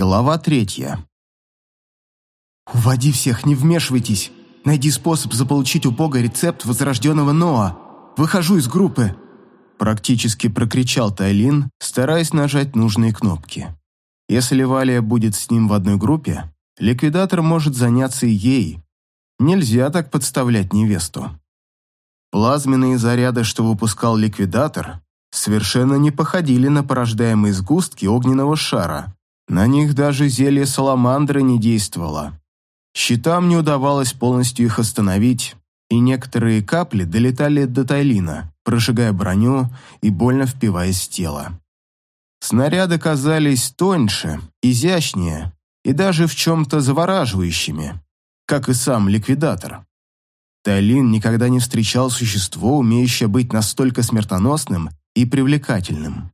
Глава третья. «Уводи всех, не вмешивайтесь! Найди способ заполучить у Бога рецепт возрожденного Ноа! Выхожу из группы!» Практически прокричал Тайлин, стараясь нажать нужные кнопки. Если Валия будет с ним в одной группе, ликвидатор может заняться и ей. Нельзя так подставлять невесту. Плазменные заряды, что выпускал ликвидатор, совершенно не походили на порождаемые сгустки огненного шара. На них даже зелье саламандры не действовало. Щитам не удавалось полностью их остановить, и некоторые капли долетали до Тайлина, прожигая броню и больно впиваясь в тело. Снаряды казались тоньше, изящнее и даже в чем-то завораживающими, как и сам ликвидатор. Тайлин никогда не встречал существо, умеющее быть настолько смертоносным и привлекательным.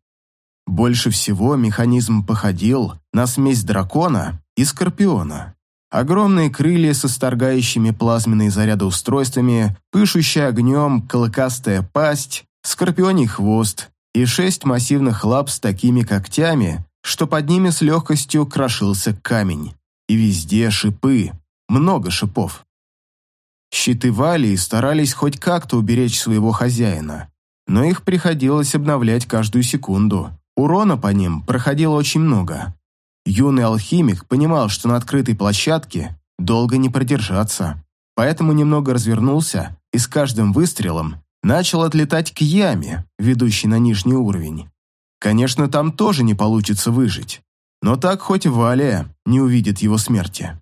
Больше всего механизм походил на смесь дракона и скорпиона. Огромные крылья со сторгающими плазменные заряды устройствами, пышущая огнем клыкастая пасть, скорпионий хвост и шесть массивных лап с такими когтями, что под ними с легкостью крошился камень. И везде шипы, много шипов. Щиты Валии старались хоть как-то уберечь своего хозяина, но их приходилось обновлять каждую секунду. Урона по ним проходило очень много. Юный алхимик понимал, что на открытой площадке долго не продержаться, поэтому немного развернулся и с каждым выстрелом начал отлетать к яме, ведущей на нижний уровень. Конечно, там тоже не получится выжить, но так хоть Валия не увидит его смерти.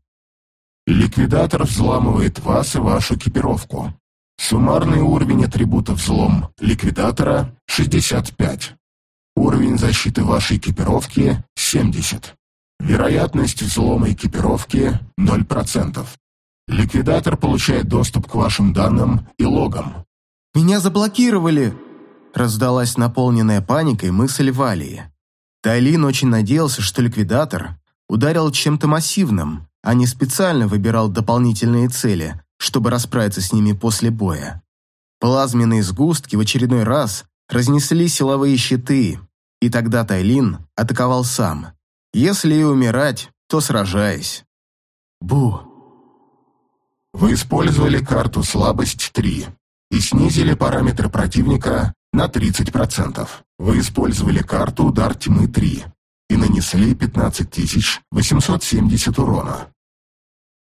Ликвидатор взламывает вас и вашу экипировку. Суммарный уровень атрибута взлом ликвидатора 65. Уровень защиты вашей экипировки 70. Вероятность взлома экипировки 0%. Ликвидатор получает доступ к вашим данным и логам. «Меня заблокировали!» Раздалась наполненная паникой мысль Валии. Тайлин очень надеялся, что ликвидатор ударил чем-то массивным, а не специально выбирал дополнительные цели, чтобы расправиться с ними после боя. Плазменные сгустки в очередной раз разнесли силовые щиты, и тогда Тайлин атаковал сам. Если и умирать, то сражаясь. Бу. Вы использовали карту «Слабость 3» и снизили параметры противника на 30%. Вы использовали карту «Удар тьмы 3» и нанесли 15 870 урона.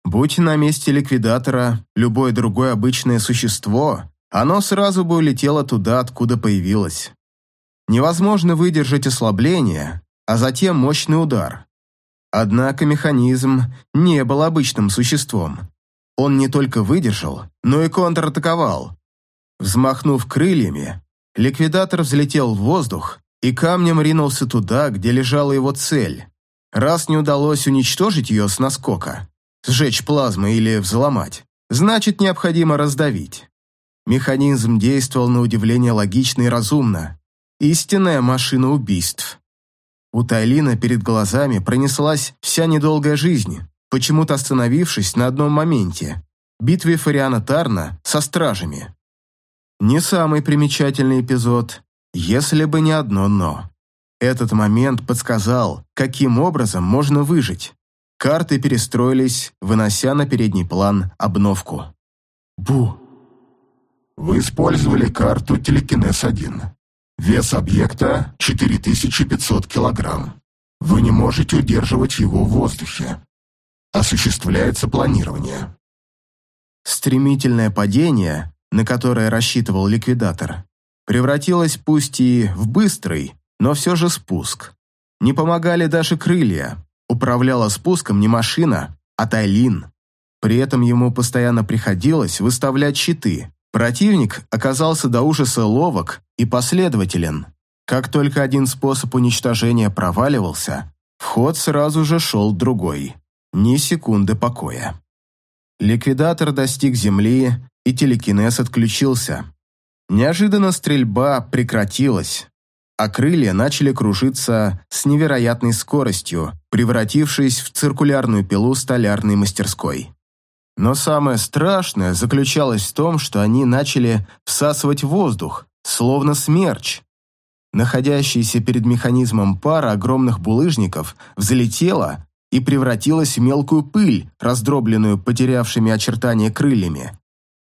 Будь на месте ликвидатора любое другое обычное существо, оно сразу бы улетело туда, откуда появилось. Невозможно выдержать ослабление, а затем мощный удар. Однако механизм не был обычным существом. Он не только выдержал, но и контратаковал. Взмахнув крыльями, ликвидатор взлетел в воздух и камнем ринулся туда, где лежала его цель. Раз не удалось уничтожить ее с наскока, сжечь плазмы или взломать, значит необходимо раздавить. Механизм действовал на удивление логично и разумно. Истинная машина убийств. У Тайлина перед глазами пронеслась вся недолгая жизнь, почему-то остановившись на одном моменте – битве Фариана Тарна со стражами. Не самый примечательный эпизод, если бы не одно «но». Этот момент подсказал, каким образом можно выжить. Карты перестроились, вынося на передний план обновку. Бу. Вы использовали карту Телекинез-1. Вес объекта 4500 килограмм. Вы не можете удерживать его в воздухе. Осуществляется планирование. Стремительное падение, на которое рассчитывал ликвидатор, превратилось пусть и в быстрый, но все же спуск. Не помогали даже крылья, Управляла спуском не машина, а Тайлин. При этом ему постоянно приходилось выставлять щиты. Противник оказался до ужаса ловок и последователен. Как только один способ уничтожения проваливался, в ход сразу же шел другой. Ни секунды покоя. Ликвидатор достиг земли, и телекинез отключился. Неожиданно стрельба прекратилась, а крылья начали кружиться с невероятной скоростью, превратившись в циркулярную пилу столярной мастерской. Но самое страшное заключалось в том, что они начали всасывать воздух, словно смерч. Находящаяся перед механизмом пара огромных булыжников взлетела, и превратилась в мелкую пыль, раздробленную потерявшими очертания крыльями.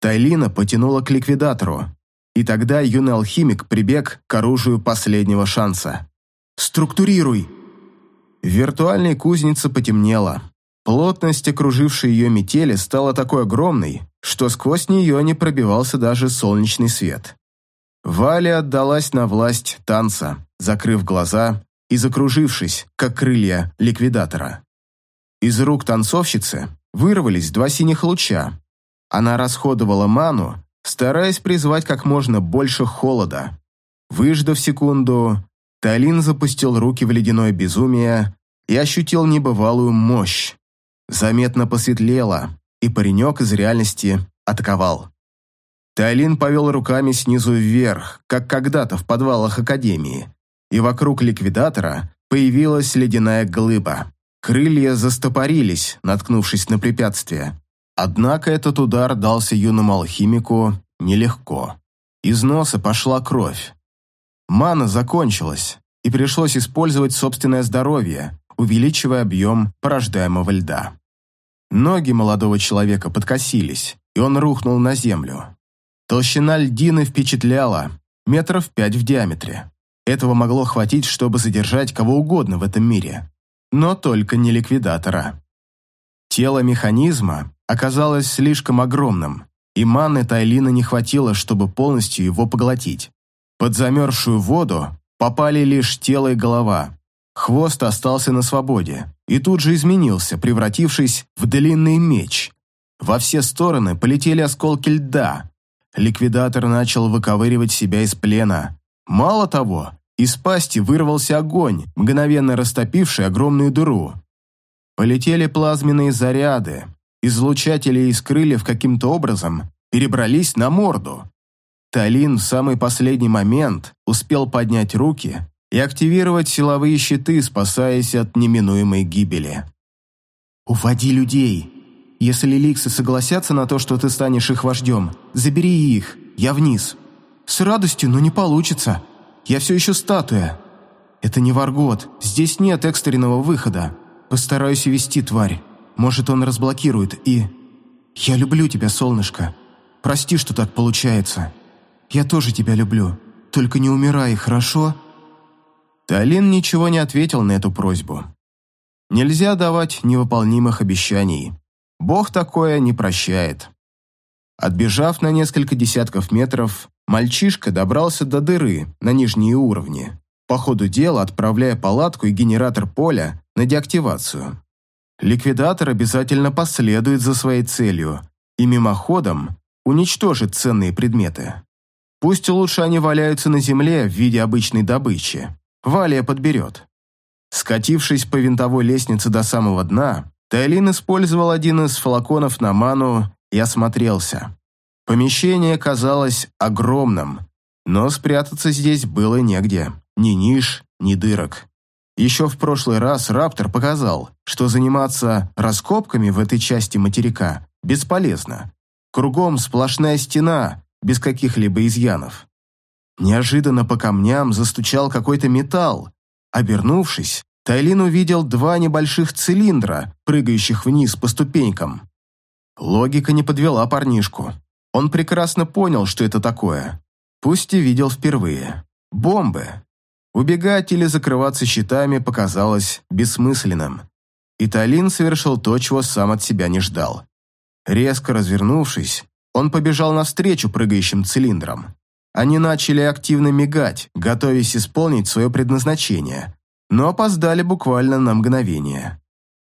Тайлина потянула к ликвидатору, и тогда юный алхимик прибег к оружию последнего шанса. «Структурируй!» В виртуальной кузнице потемнело. Плотность окружившей ее метели стала такой огромной, что сквозь нее не пробивался даже солнечный свет. Валя отдалась на власть танца, закрыв глаза и закружившись, как крылья ликвидатора. Из рук танцовщицы вырвались два синих луча. Она расходовала ману, стараясь призвать как можно больше холода. Выждав секунду, Талин запустил руки в ледяное безумие и ощутил небывалую мощь. Заметно посветлело, и паренек из реальности атаковал. Тайлин повел руками снизу вверх, как когда-то в подвалах Академии, и вокруг ликвидатора появилась ледяная глыба. Крылья застопорились, наткнувшись на препятствие. Однако этот удар дался юному алхимику нелегко. Из носа пошла кровь. Мана закончилась, и пришлось использовать собственное здоровье, увеличивая объем порождаемого льда. Ноги молодого человека подкосились, и он рухнул на землю. Толщина льдины впечатляла, метров пять в диаметре. Этого могло хватить, чтобы задержать кого угодно в этом мире. Но только не ликвидатора. Тело механизма оказалось слишком огромным, и маны Тайлина не хватило, чтобы полностью его поглотить. Под замерзшую воду попали лишь тело и голова. Хвост остался на свободе и тут же изменился, превратившись в длинный меч. Во все стороны полетели осколки льда, Ликвидатор начал выковыривать себя из плена. Мало того, из пасти вырвался огонь, мгновенно растопивший огромную дыру. Полетели плазменные заряды. Излучатели из крыльев каким-то образом перебрались на морду. Талин в самый последний момент успел поднять руки и активировать силовые щиты, спасаясь от неминуемой гибели. «Уводи людей!» Если ликсы согласятся на то, что ты станешь их вождем, забери их, я вниз. С радостью, но не получится. Я все еще статуя. Это не Варгот, здесь нет экстренного выхода. Постараюсь увести тварь. Может, он разблокирует и... Я люблю тебя, солнышко. Прости, что так получается. Я тоже тебя люблю. Только не умирай, хорошо?» Талин ничего не ответил на эту просьбу. Нельзя давать невыполнимых обещаний. Бог такое не прощает. Отбежав на несколько десятков метров, мальчишка добрался до дыры на нижние уровни, по ходу дела отправляя палатку и генератор поля на деактивацию. Ликвидатор обязательно последует за своей целью и мимоходом уничтожит ценные предметы. Пусть лучше они валяются на земле в виде обычной добычи. Валия подберет. Скатившись по винтовой лестнице до самого дна, Тайлин использовал один из флаконов на ману и осмотрелся. Помещение казалось огромным, но спрятаться здесь было негде. Ни ниш, ни дырок. Еще в прошлый раз Раптор показал, что заниматься раскопками в этой части материка бесполезно. Кругом сплошная стена, без каких-либо изъянов. Неожиданно по камням застучал какой-то металл. Обернувшись, Тайлин увидел два небольших цилиндра, прыгающих вниз по ступенькам. Логика не подвела парнишку. Он прекрасно понял, что это такое. Пусть и видел впервые. Бомбы. Убегать или закрываться щитами показалось бессмысленным. И Талин совершил то, чего сам от себя не ждал. Резко развернувшись, он побежал навстречу прыгающим цилиндрам. Они начали активно мигать, готовясь исполнить свое предназначение но опоздали буквально на мгновение.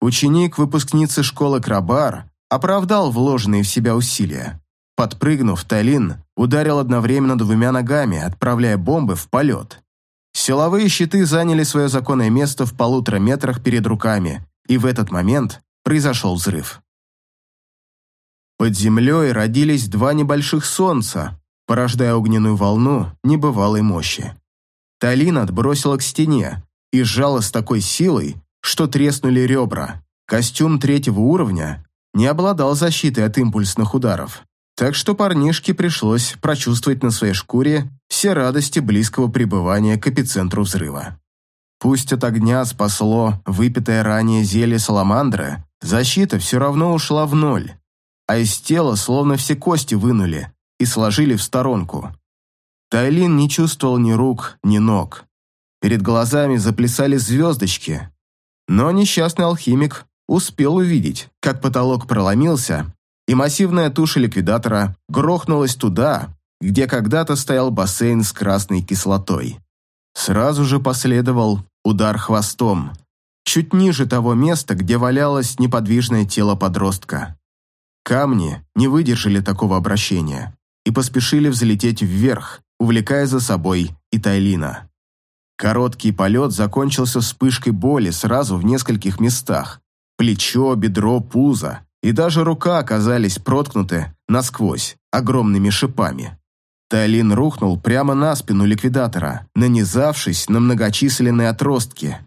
Ученик выпускницы школы Крабар оправдал вложенные в себя усилия. Подпрыгнув, Талин ударил одновременно двумя ногами, отправляя бомбы в полет. Силовые щиты заняли свое законное место в полутора метрах перед руками, и в этот момент произошел взрыв. Под землей родились два небольших солнца, порождая огненную волну небывалой мощи. Талин отбросила к стене, и сжала с такой силой, что треснули ребра. Костюм третьего уровня не обладал защитой от импульсных ударов, так что парнишке пришлось прочувствовать на своей шкуре все радости близкого пребывания к эпицентру взрыва. Пусть от огня спасло выпитое ранее зелье саламандры, защита все равно ушла в ноль, а из тела словно все кости вынули и сложили в сторонку. Тайлин не чувствовал ни рук, ни ног. Перед глазами заплясали звездочки, но несчастный алхимик успел увидеть, как потолок проломился, и массивная туша ликвидатора грохнулась туда, где когда-то стоял бассейн с красной кислотой. Сразу же последовал удар хвостом, чуть ниже того места, где валялось неподвижное тело подростка. Камни не выдержали такого обращения и поспешили взлететь вверх, увлекая за собой и Тайлина. Короткий полет закончился вспышкой боли сразу в нескольких местах. Плечо, бедро, пузо и даже рука оказались проткнуты насквозь огромными шипами. Тайлин рухнул прямо на спину ликвидатора, нанизавшись на многочисленные отростки.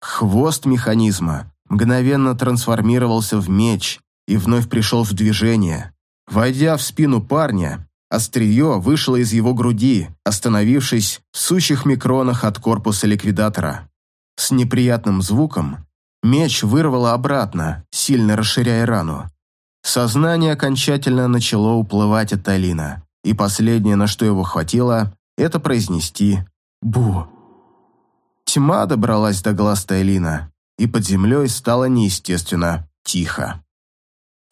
Хвост механизма мгновенно трансформировался в меч и вновь пришел в движение. Войдя в спину парня, острие вышло из его груди, остановившись в сущих микронах от корпуса ликвидатора. С неприятным звуком меч вырвало обратно, сильно расширяя рану. Сознание окончательно начало уплывать от Талина и последнее, на что его хватило, это произнести «Бу». Тьма добралась до глаз Тайлина, и под землей стало неестественно тихо.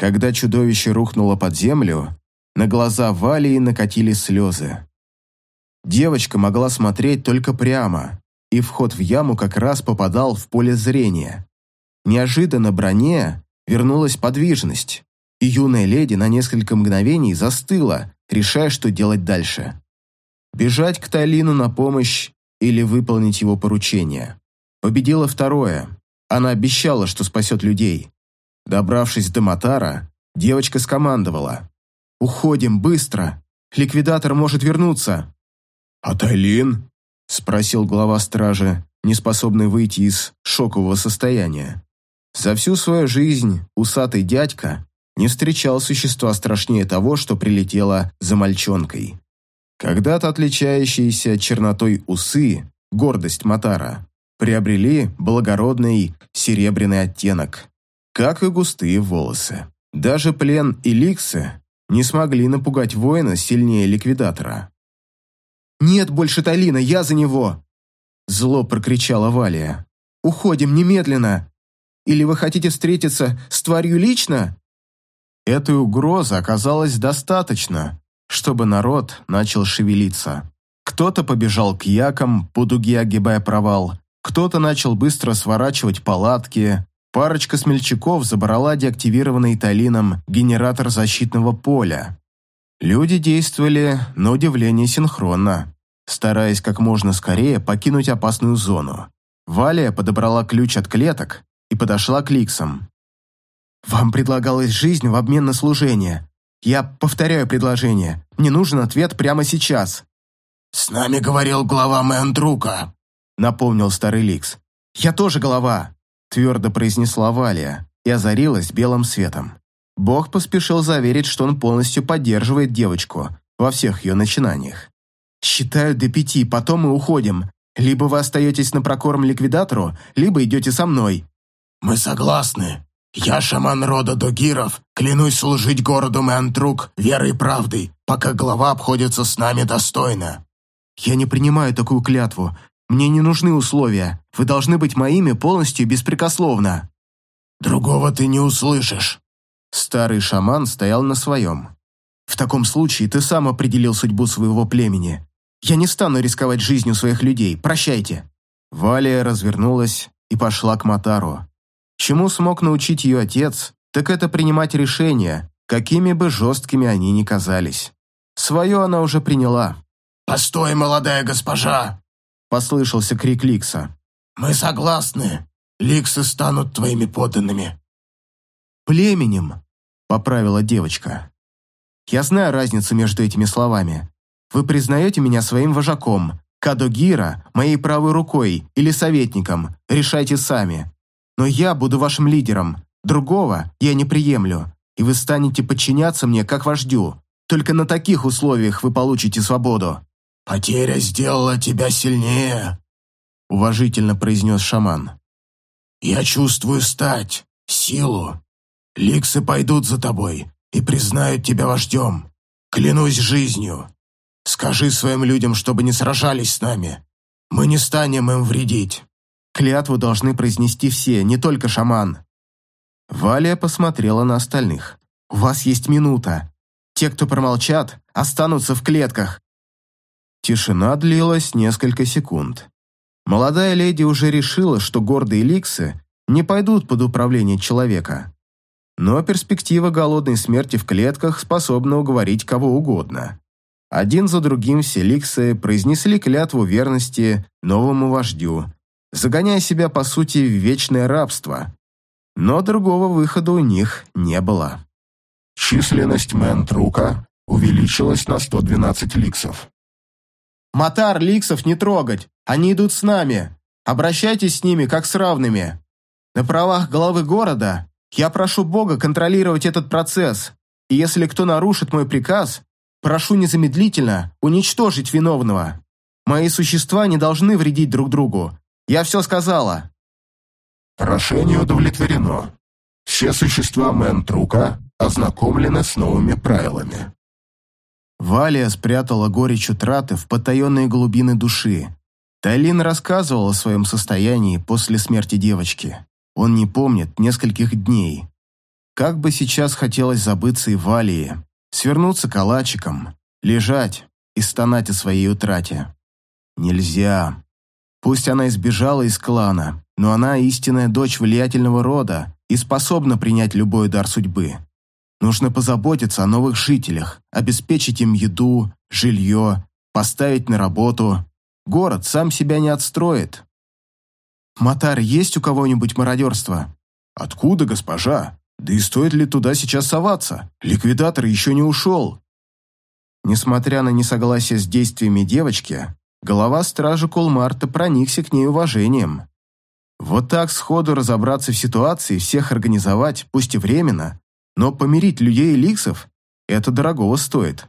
Когда чудовище рухнуло под землю, на глаза Валии накатили слезы. Девочка могла смотреть только прямо, и вход в яму как раз попадал в поле зрения. Неожиданно броне вернулась подвижность, и юная леди на несколько мгновений застыла, решая, что делать дальше. Бежать к Талину на помощь или выполнить его поручение. Победило второе. Она обещала, что спасет людей. Добравшись до Матара, девочка скомандовала. «Уходим, быстро! Ликвидатор может вернуться!» «А Тайлин?» – спросил глава стражи, неспособный выйти из шокового состояния. За всю свою жизнь усатый дядька не встречал существа страшнее того, что прилетело за мальчонкой. Когда-то отличающиеся чернотой усы, гордость Матара, приобрели благородный серебряный оттенок, как и густые волосы. Даже плен и ликсы не смогли напугать воина сильнее ликвидатора. «Нет больше Талина, я за него!» Зло прокричала Валия. «Уходим немедленно! Или вы хотите встретиться с тварью лично?» Этой угрозы оказалось достаточно, чтобы народ начал шевелиться. Кто-то побежал к якам, по дуге огибая провал, кто-то начал быстро сворачивать палатки, парочка смельчаков забрала деактивированный Талином генератор защитного поля. Люди действовали, на удивление, синхронно, стараясь как можно скорее покинуть опасную зону. Валя подобрала ключ от клеток и подошла к Ликсам. «Вам предлагалась жизнь в обмен на служение. Я повторяю предложение. Мне нужен ответ прямо сейчас». «С нами говорил глава Мэндрука», — напомнил старый Ликс. «Я тоже голова», — твердо произнесла Валия и озарилась белым светом. Бог поспешил заверить, что он полностью поддерживает девочку во всех ее начинаниях. «Считаю до пяти, потом мы уходим. Либо вы остаетесь на прокорм ликвидатору, либо идете со мной». «Мы согласны», «Я шаман рода Догиров, клянусь служить городу Мэнтрук верой и правдой, пока глава обходится с нами достойно». «Я не принимаю такую клятву. Мне не нужны условия. Вы должны быть моими полностью беспрекословно». «Другого ты не услышишь». Старый шаман стоял на своем. «В таком случае ты сам определил судьбу своего племени. Я не стану рисковать жизнью своих людей. Прощайте». Валия развернулась и пошла к Матару. Чему смог научить ее отец, так это принимать решения, какими бы жесткими они ни казались. Свое она уже приняла. «Постой, молодая госпожа!» – послышался крик Ликса. «Мы согласны. Ликсы станут твоими подданными». «Племенем», – поправила девочка. «Я знаю разницу между этими словами. Вы признаете меня своим вожаком, Кадогира – моей правой рукой или советником, решайте сами но я буду вашим лидером. Другого я не приемлю, и вы станете подчиняться мне как вождю. Только на таких условиях вы получите свободу». «Потеря сделала тебя сильнее». уважительно произнес шаман. «Я чувствую стать, силу. Ликсы пойдут за тобой и признают тебя вождем. Клянусь жизнью. Скажи своим людям, чтобы не сражались с нами. Мы не станем им вредить». Клятву должны произнести все, не только шаман. Валя посмотрела на остальных. «У вас есть минута. Те, кто промолчат, останутся в клетках». Тишина длилась несколько секунд. Молодая леди уже решила, что гордые ликсы не пойдут под управление человека. Но перспектива голодной смерти в клетках способна уговорить кого угодно. Один за другим все ликсы произнесли клятву верности новому вождю, загоняя себя, по сути, в вечное рабство. Но другого выхода у них не было. Численность Мэнтрука увеличилась на 112 ликсов. «Матар ликсов не трогать, они идут с нами. Обращайтесь с ними, как с равными. На правах главы города я прошу Бога контролировать этот процесс, и если кто нарушит мой приказ, прошу незамедлительно уничтожить виновного. Мои существа не должны вредить друг другу, я все сказала». Прошение удовлетворено. Все существа Мэнтрука ознакомлены с новыми правилами. Валия спрятала горечь утраты в потаенные глубины души. Тайлин рассказывал о своем состоянии после смерти девочки. Он не помнит нескольких дней. Как бы сейчас хотелось забыться и Валии, свернуться калачиком, лежать и стонать о своей утрате. Нельзя. Пусть она избежала из клана, но она истинная дочь влиятельного рода и способна принять любой удар судьбы. Нужно позаботиться о новых жителях, обеспечить им еду, жилье, поставить на работу. Город сам себя не отстроит. «Матар, есть у кого-нибудь мародерство?» «Откуда, госпожа? Да и стоит ли туда сейчас соваться? Ликвидатор еще не ушел». Несмотря на несогласие с действиями девочки, Голова стражи Кулмарта проникся к ней уважением. Вот так сходу разобраться в ситуации, всех организовать, пусть и временно, но помирить людей и ликсов – это дорогого стоит.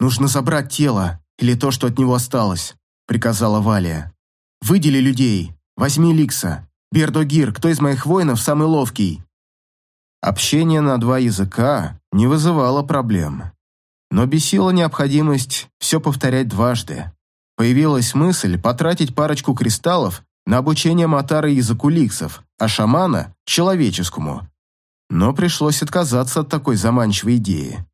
«Нужно забрать тело, или то, что от него осталось», – приказала Валия. «Выдели людей, возьми ликса. Бердогир, кто из моих воинов самый ловкий?» Общение на два языка не вызывало проблем. Но бесила необходимость все повторять дважды. Появилась мысль потратить парочку кристаллов на обучение Матара языку ликсов, а шамана – человеческому. Но пришлось отказаться от такой заманчивой идеи.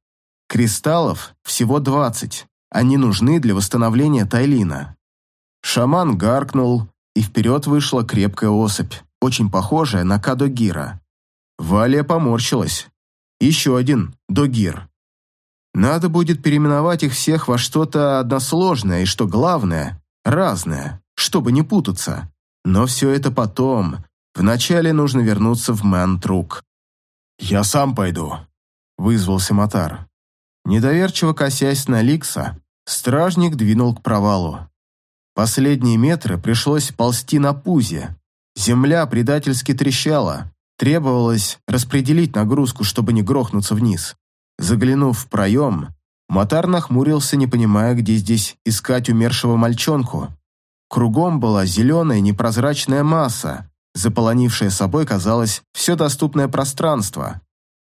Кристаллов всего 20, они нужны для восстановления Тайлина. Шаман гаркнул, и вперед вышла крепкая особь, очень похожая на Кадогира. Валия поморщилась. Еще один Догир. Надо будет переименовать их всех во что-то односложное и, что главное, разное, чтобы не путаться. Но все это потом. Вначале нужно вернуться в Мантрук. «Я сам пойду», — вызвался Матар. Недоверчиво косясь на Ликса, стражник двинул к провалу. Последние метры пришлось ползти на пузе. Земля предательски трещала. Требовалось распределить нагрузку, чтобы не грохнуться вниз. Заглянув в проем, Матар нахмурился, не понимая, где здесь искать умершего мальчонку. Кругом была зеленая непрозрачная масса, заполонившая собой, казалось, все доступное пространство.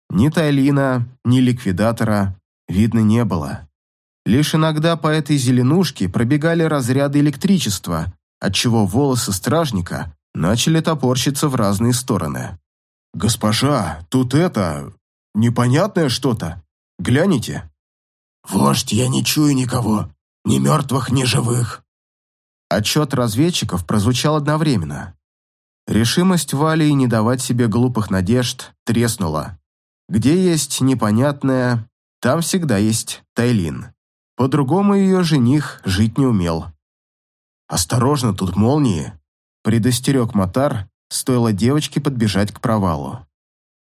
Ни Тайлина, ни ликвидатора видно не было. Лишь иногда по этой зеленушке пробегали разряды электричества, отчего волосы стражника начали топорщиться в разные стороны. «Госпожа, тут это... непонятное что-то», Гляните». «Вождь, я не чую никого. Ни мертвых, ни живых». Отчет разведчиков прозвучал одновременно. Решимость Вали не давать себе глупых надежд треснула. Где есть непонятное, там всегда есть Тайлин. По-другому ее жених жить не умел. «Осторожно, тут молнии!» Предостерег Матар, стоило девочке подбежать к провалу.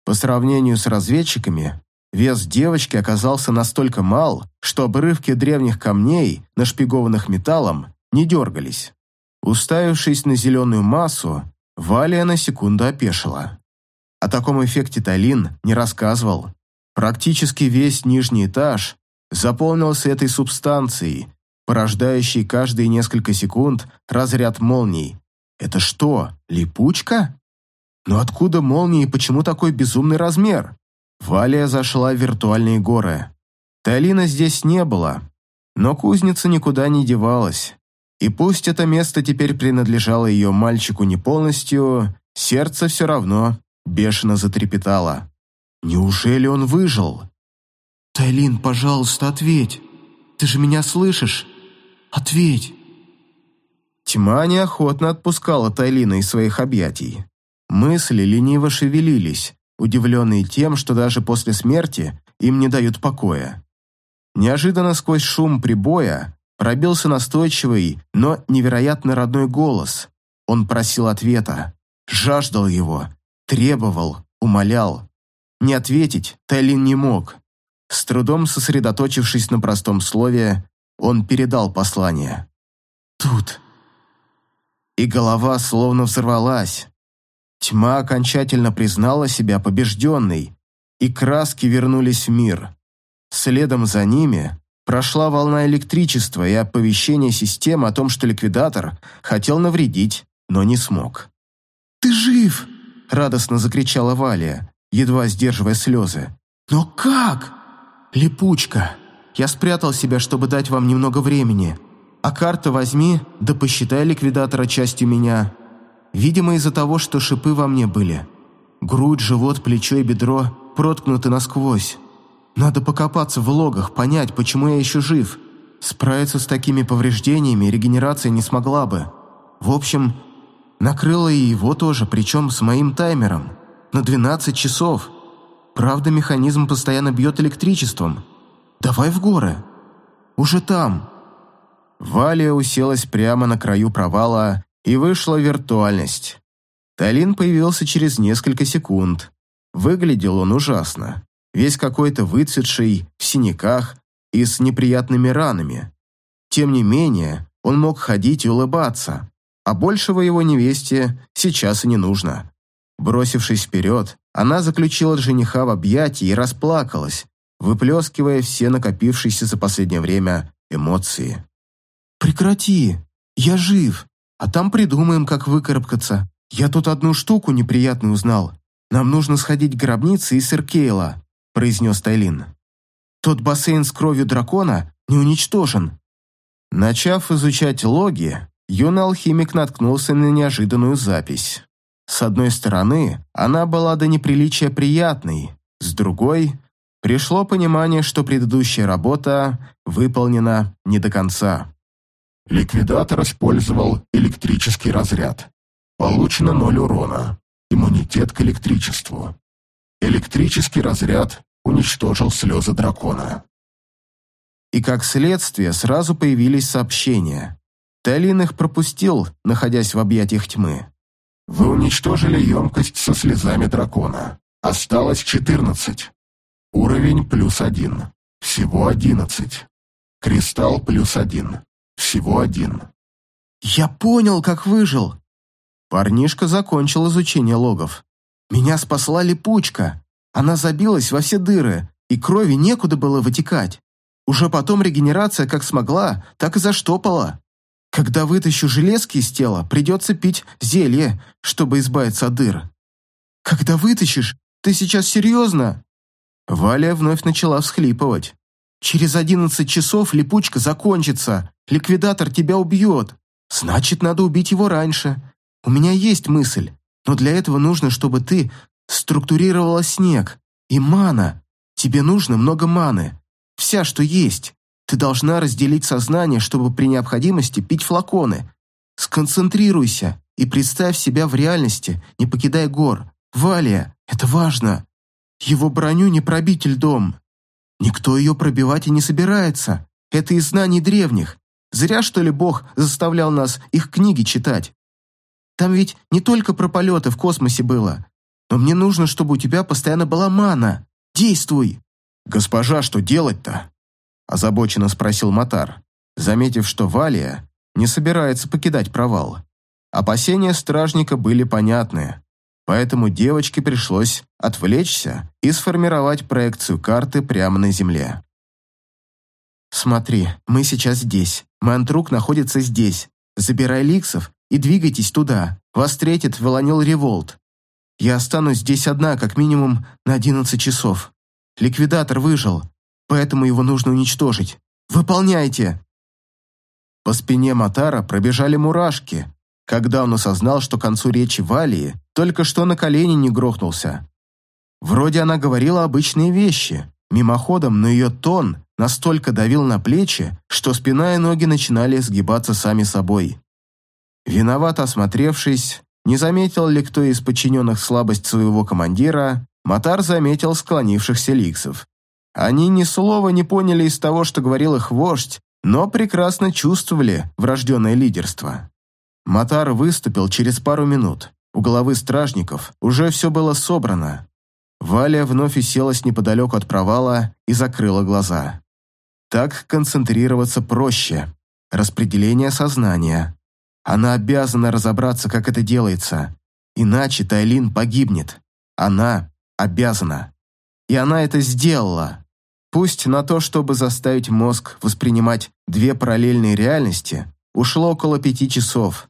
По сравнению с разведчиками, Вес девочки оказался настолько мал, что обрывки древних камней, нашпигованных металлом, не дергались. Уставившись на зеленую массу, Валия на секунду опешила. О таком эффекте Талин не рассказывал. Практически весь нижний этаж заполнился этой субстанцией, порождающий каждые несколько секунд разряд молний. Это что, липучка? Но откуда молнии и почему такой безумный размер? Валия зашла в виртуальные горы. Талина здесь не было, но кузница никуда не девалась. И пусть это место теперь принадлежало ее мальчику не полностью, сердце все равно бешено затрепетало. Неужели он выжил? «Тайлин, пожалуйста, ответь. Ты же меня слышишь? Ответь!» Тьма неохотно отпускала Тайлина из своих объятий. Мысли лениво шевелились, удивленные тем, что даже после смерти им не дают покоя. Неожиданно сквозь шум прибоя пробился настойчивый, но невероятно родной голос. Он просил ответа, жаждал его, требовал, умолял. Не ответить Тайлин не мог. С трудом сосредоточившись на простом слове, он передал послание. «Тут». И голова словно взорвалась. Тьма окончательно признала себя побежденной, и краски вернулись в мир. Следом за ними прошла волна электричества и оповещение системы о том, что ликвидатор хотел навредить, но не смог. «Ты жив!» – радостно закричала Валия, едва сдерживая слезы. «Но как?» «Липучка. Я спрятал себя, чтобы дать вам немного времени. А карту возьми, да посчитай ликвидатора частью меня. Видимо, из-за того, что шипы во мне были. Грудь, живот, плечо и бедро проткнуты насквозь. Надо покопаться в логах, понять, почему я еще жив. Справиться с такими повреждениями регенерация не смогла бы. В общем, накрыло и его тоже, причем с моим таймером. На 12 часов. Правда, механизм постоянно бьет электричеством. Давай в горы. Уже там. Валия уселась прямо на краю провала и вышла виртуальность. Талин появился через несколько секунд. Выглядел он ужасно. Весь какой-то выцветший, в синяках и с неприятными ранами. Тем не менее, он мог ходить и улыбаться, а большего его невесте сейчас и не нужно. Бросившись вперед, она заключила жениха в объятия и расплакалась, выплескивая все накопившиеся за последнее время эмоции. «Прекрати! Я жив! А там придумаем, как выкарабкаться. Я тут одну штуку неприятную узнал. Нам нужно сходить к гробнице из Иркейла», – произнес Тайлин. «Тот бассейн с кровью дракона не уничтожен». Начав изучать логи, юный алхимик наткнулся на неожиданную запись. С одной стороны, она была до неприличия приятной, с другой – пришло понимание, что предыдущая работа выполнена не до конца. Ликвидатор использовал электрический разряд. Получено ноль урона. Иммунитет к электричеству. Электрический разряд уничтожил слезы дракона. И как следствие сразу появились сообщения. Талин их пропустил, находясь в объятиях тьмы. Вы уничтожили емкость со слезами дракона. Осталось 14. Уровень плюс один. Всего 11. Кристалл плюс один. Всего один. «Я понял, как выжил!» Парнишка закончил изучение логов. «Меня спасла липучка. Она забилась во все дыры, и крови некуда было вытекать. Уже потом регенерация как смогла, так и заштопала. Когда вытащу железки из тела, придется пить зелье, чтобы избавиться от дыр». «Когда вытащишь? Ты сейчас серьезно?» Валя вновь начала всхлипывать. «Через одиннадцать часов липучка закончится. Ликвидатор тебя убьет. Значит, надо убить его раньше. У меня есть мысль, но для этого нужно, чтобы ты структурировала снег. И мана. Тебе нужно много маны. Вся, что есть. Ты должна разделить сознание, чтобы при необходимости пить флаконы. Сконцентрируйся и представь себя в реальности, не покидая гор. Валия, это важно. Его броню не пробить льдом. Никто ее пробивать и не собирается. Это из знаний древних. Зря, что ли, Бог заставлял нас их книги читать. Там ведь не только про полеты в космосе было. Но мне нужно, чтобы у тебя постоянно была мана. Действуй!» «Госпожа, что делать-то?» озабоченно спросил Матар, заметив, что Валия не собирается покидать провал. Опасения стражника были понятны, поэтому девочке пришлось отвлечься и сформировать проекцию карты прямо на земле. «Смотри, мы сейчас здесь. Мантрук находится здесь. Забирай ликсов и двигайтесь туда. Вас встретит Веланил Револт. Я останусь здесь одна, как минимум, на одиннадцать часов. Ликвидатор выжил, поэтому его нужно уничтожить. Выполняйте!» По спине Матара пробежали мурашки, когда он осознал, что к концу речи Валии только что на колени не грохнулся. Вроде она говорила обычные вещи, мимоходом, но ее тон настолько давил на плечи, что спина и ноги начинали сгибаться сами собой. Виновато осмотревшись, не заметил ли кто из подчиненных слабость своего командира, Матар заметил склонившихся ликсов. Они ни слова не поняли из того, что говорил их вождь, но прекрасно чувствовали врожденное лидерство. Матар выступил через пару минут. У головы стражников уже все было собрано. Валя вновь уселась неподалеку от провала и закрыла глаза. Так концентрироваться проще. Распределение сознания. Она обязана разобраться, как это делается. Иначе Тайлин погибнет. Она обязана. И она это сделала. Пусть на то, чтобы заставить мозг воспринимать две параллельные реальности, ушло около пяти часов.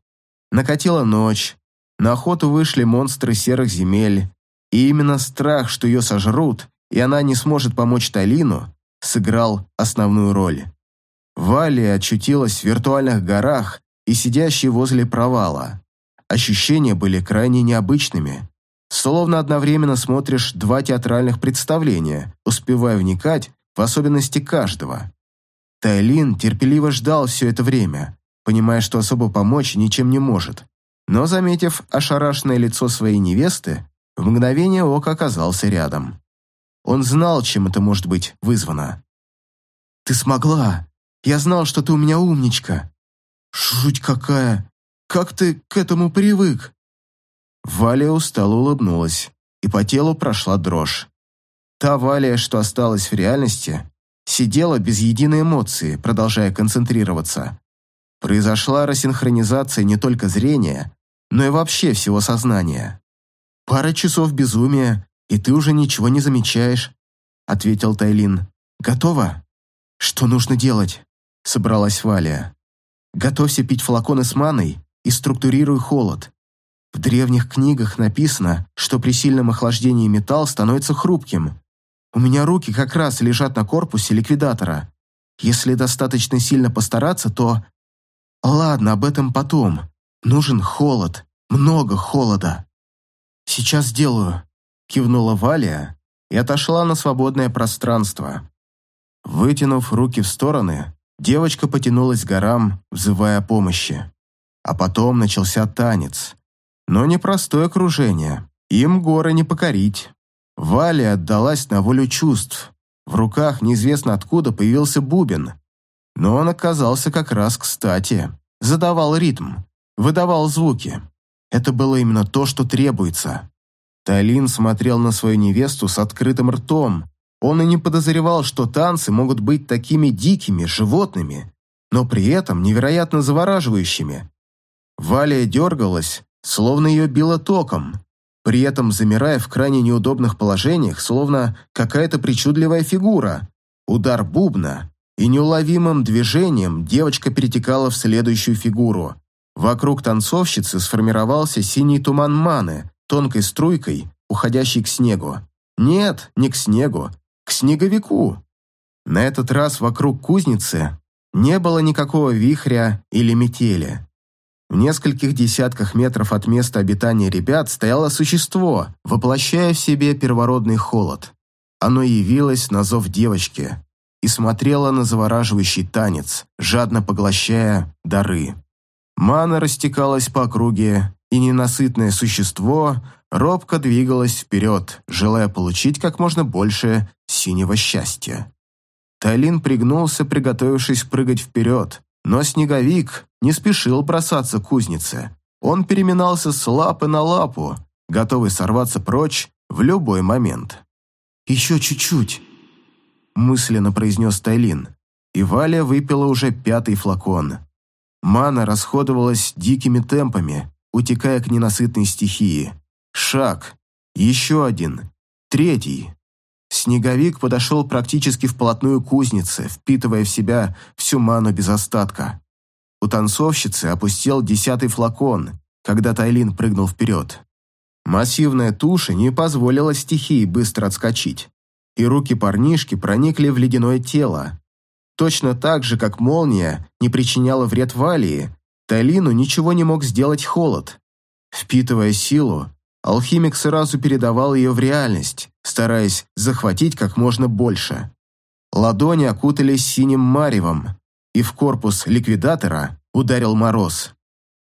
Накатила ночь, на охоту вышли монстры серых земель, и именно страх, что ее сожрут, и она не сможет помочь Талину, сыграл основную роль. Валия очутилась в виртуальных горах и сидящей возле провала. Ощущения были крайне необычными. Словно одновременно смотришь два театральных представления, успевая вникать в особенности каждого. Тайлин терпеливо ждал все это время, понимая, что особо помочь ничем не может. Но, заметив ошарашенное лицо своей невесты, в мгновение ока оказался рядом. Он знал, чем это может быть вызвано. «Ты смогла! Я знал, что ты у меня умничка!» «Жуть какая! Как ты к этому привык?» Валя устало улыбнулась, и по телу прошла дрожь. Та Валя, что осталась в реальности, сидела без единой эмоции, продолжая концентрироваться. Произошла рассинхронизация не только зрения, но и вообще всего сознания. «Пара часов безумия, и ты уже ничего не замечаешь», — ответил Тайлин. «Готово?» «Что нужно делать?» — собралась Валя. «Готовься пить флаконы с маной и структурируй холод. В древних книгах написано, что при сильном охлаждении металл становится хрупким. У меня руки как раз лежат на корпусе ликвидатора. Если достаточно сильно постараться, то... Ладно, об этом потом. Нужен холод. Много холода. Сейчас сделаю. Кивнула Валя и отошла на свободное пространство. Вытянув руки в стороны, девочка потянулась к горам, взывая о помощи. А потом начался танец. Но непростое окружение. Им горы не покорить. Валя отдалась на волю чувств. В руках неизвестно откуда появился бубен. Но он оказался как раз кстати. Задавал ритм, выдавал звуки. Это было именно то, что требуется. Талин смотрел на свою невесту с открытым ртом. Он и не подозревал, что танцы могут быть такими дикими, животными, но при этом невероятно завораживающими. Валя дергалась, словно ее било током при этом замирая в крайне неудобных положениях, словно какая-то причудливая фигура. Удар бубна, и неуловимым движением девочка перетекала в следующую фигуру. Вокруг танцовщицы сформировался синий туман маны, тонкой струйкой, уходящей к снегу. Нет, не к снегу, к снеговику. На этот раз вокруг кузницы не было никакого вихря или метели. В нескольких десятках метров от места обитания ребят стояло существо, воплощая в себе первородный холод. Оно явилось на зов девочки и смотрело на завораживающий танец, жадно поглощая дары. Мана растекалась по округе, и ненасытное существо робко двигалось вперед, желая получить как можно больше синего счастья. Тайлин пригнулся, приготовившись прыгать вперед, но снеговик не спешил бросаться к кузнице. Он переминался с лапы на лапу, готовый сорваться прочь в любой момент. «Еще чуть-чуть», – мысленно произнес Тайлин, и Валя выпила уже пятый флакон. Мана расходовалась дикими темпами, утекая к ненасытной стихии. Шаг, еще один, третий. Снеговик подошел практически вплотную к кузнице, впитывая в себя всю ману без остатка. У танцовщицы опустил десятый флакон, когда Тайлин прыгнул вперед. Массивная туша не позволила стихии быстро отскочить, и руки парнишки проникли в ледяное тело. Точно так же, как молния не причиняла вред Валии, Тайлину ничего не мог сделать холод. Впитывая силу, алхимик сразу передавал ее в реальность, стараясь захватить как можно больше. Ладони окутались синим маревом, и в корпус ликвидатора ударил мороз.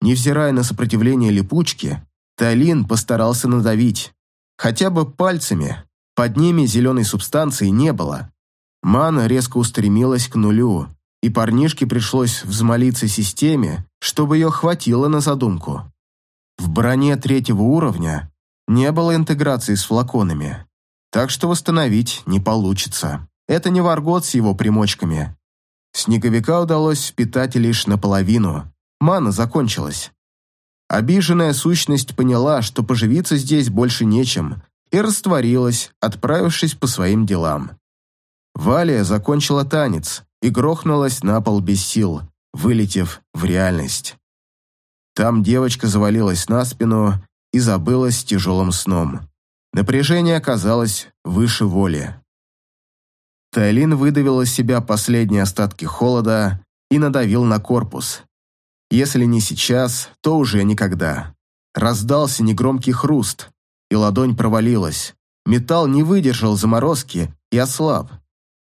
Невзирая на сопротивление липучки, Талин постарался надавить. Хотя бы пальцами. Под ними зеленой субстанции не было. Мана резко устремилась к нулю, и парнишке пришлось взмолиться системе, чтобы ее хватило на задумку. В броне третьего уровня не было интеграции с флаконами, так что восстановить не получится. Это не Варгот с его примочками. Снеговика удалось впитать лишь наполовину. Мана закончилась. Обиженная сущность поняла, что поживиться здесь больше нечем, и растворилась, отправившись по своим делам. Валия закончила танец и грохнулась на пол без сил, вылетев в реальность. Там девочка завалилась на спину и забылась тяжелым сном. Напряжение оказалось выше воли. Тайлин выдавил из себя последние остатки холода и надавил на корпус. Если не сейчас, то уже никогда. Раздался негромкий хруст, и ладонь провалилась. Металл не выдержал заморозки и ослаб.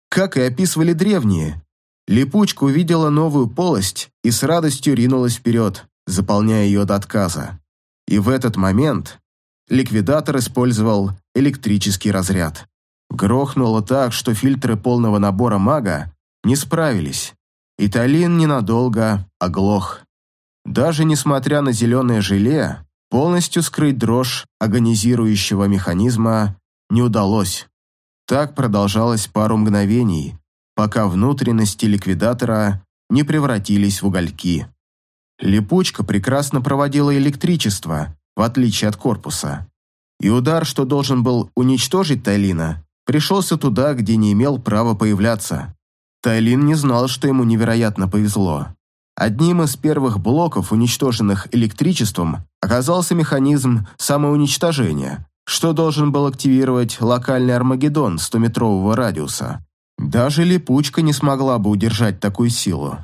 Как и описывали древние. Липучка увидела новую полость и с радостью ринулась вперед, заполняя ее до отказа. И в этот момент ликвидатор использовал электрический разряд. Грохнуло так, что фильтры полного набора мага не справились. И Талин ненадолго оглох. Даже несмотря на зеленое желе, полностью скрыть дрожь агонизирующего механизма не удалось. Так продолжалось пару мгновений, пока внутренности ликвидатора не превратились в угольки. Липучка прекрасно проводила электричество, в отличие от корпуса. И удар, что должен был уничтожить Тайлина, пришелся туда, где не имел права появляться. Тайлин не знал, что ему невероятно повезло. Одним из первых блоков, уничтоженных электричеством, оказался механизм самоуничтожения, что должен был активировать локальный Армагеддон 100-метрового радиуса. Даже липучка не смогла бы удержать такую силу.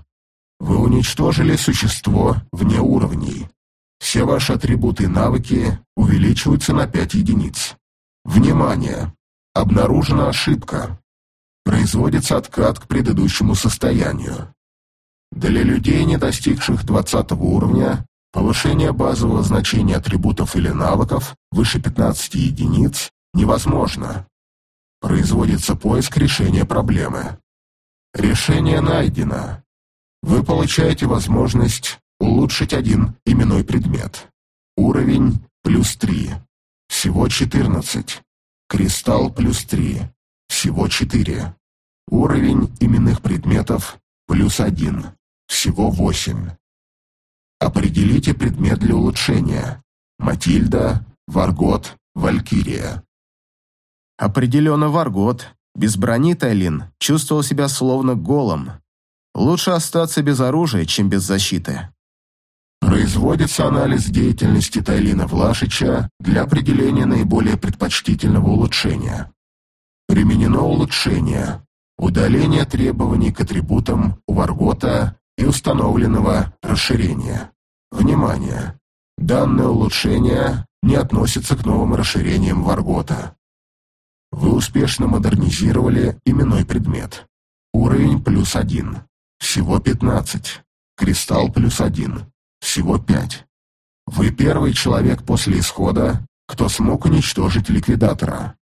Вы уничтожили существо вне уровней. Все ваши атрибуты и навыки увеличиваются на 5 единиц. Внимание! Обнаружена ошибка. Производится откат к предыдущему состоянию. Для людей, не достигших 20 уровня, повышение базового значения атрибутов или навыков выше 15 единиц невозможно. Производится поиск решения проблемы. Решение найдено. Вы получаете возможность улучшить один именной предмет. Уровень плюс 3. Всего 14. Кристалл плюс 3. Всего 4. Уровень именных предметов плюс 1. Всего 8. Определите предмет для улучшения. Матильда, Варгот, Валькирия. Определенно Варгот. Без брони Тайлин чувствовал себя словно голым. Лучше остаться без оружия, чем без защиты. Производится анализ деятельности Тайлина Влашича для определения наиболее предпочтительного улучшения. Применено улучшение. Удаление требований к атрибутам у Варгота и установленного расширения. Внимание! Данное улучшение не относится к новым расширениям Варгота. Вы успешно модернизировали именной предмет. Уровень плюс один. Всего 15. Кристалл плюс один всего пять. Вы первый человек после исхода, кто смог уничтожить ликвидатора.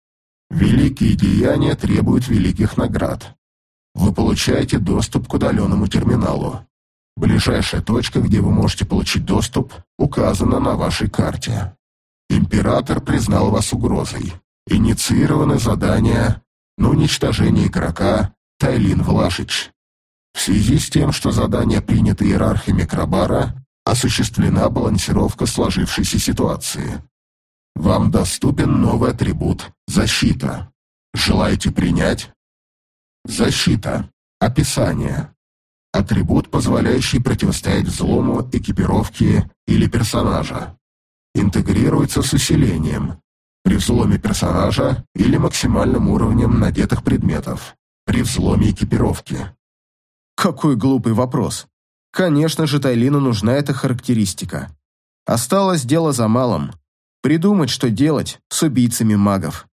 Великие деяния требуют великих наград. Вы получаете доступ к удаленному терминалу. Ближайшая точка, где вы можете получить доступ, указана на вашей карте. Император признал вас угрозой. Инициированы задания на уничтожение игрока Тайлин Влашич. В связи с тем, что задание принято иерархами Крабара, осуществлена балансировка сложившейся ситуации. Вам доступен новый атрибут «Защита». Желаете принять? Защита. Описание. Атрибут, позволяющий противостоять взлому экипировки или персонажа. Интегрируется с усилением. При взломе персонажа или максимальным уровнем надетых предметов. При взломе экипировки. Какой глупый вопрос. Конечно же, Тайлину нужна эта характеристика. Осталось дело за малым. Придумать, что делать с убийцами магов.